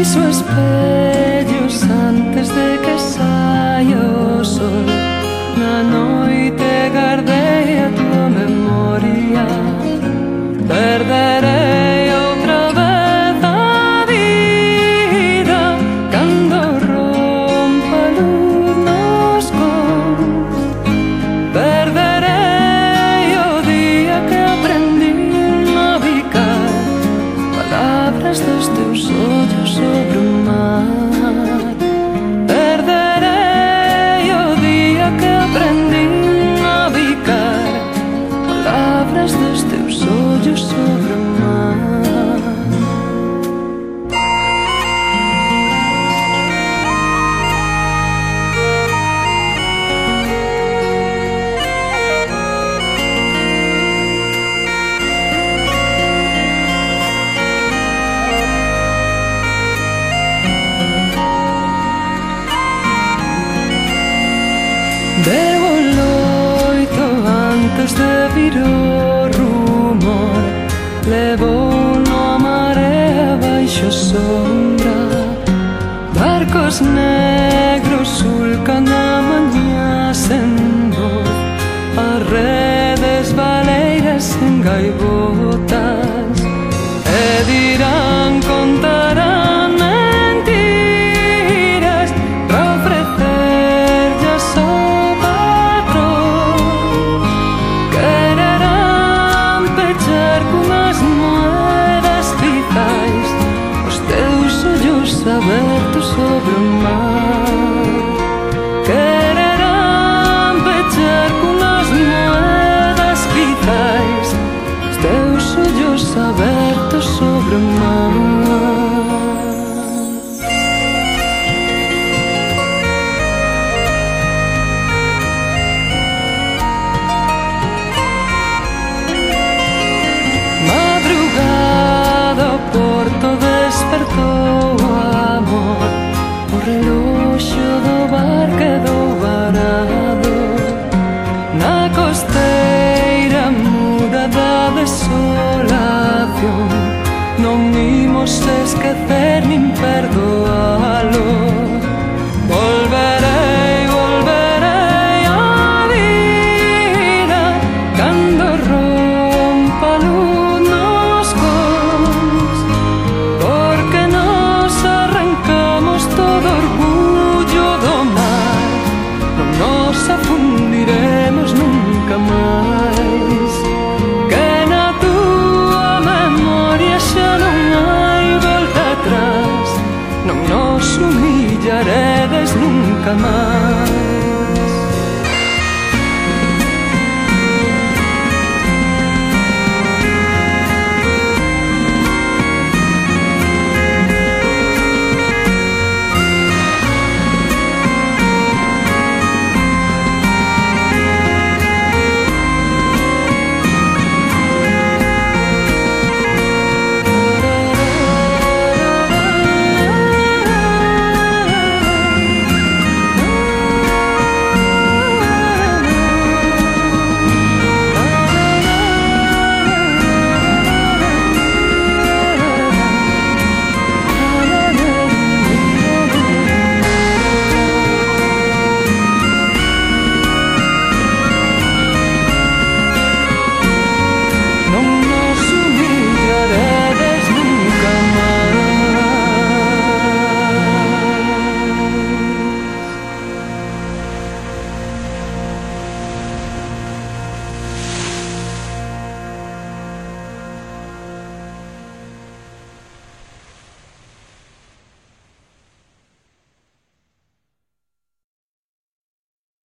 piso espellos antes de que saia o sol. Na noite Veo o loito antes de vir o rumor Levou no marea baixo sombra. Barcos negros sulcan a mañá sen voz A redes baleiras en gaibón do orgullo do mar. Non nos afundiremos nunca máis Que na túa memoria xa non hai volta atrás. Non nos humillaredes nunca máis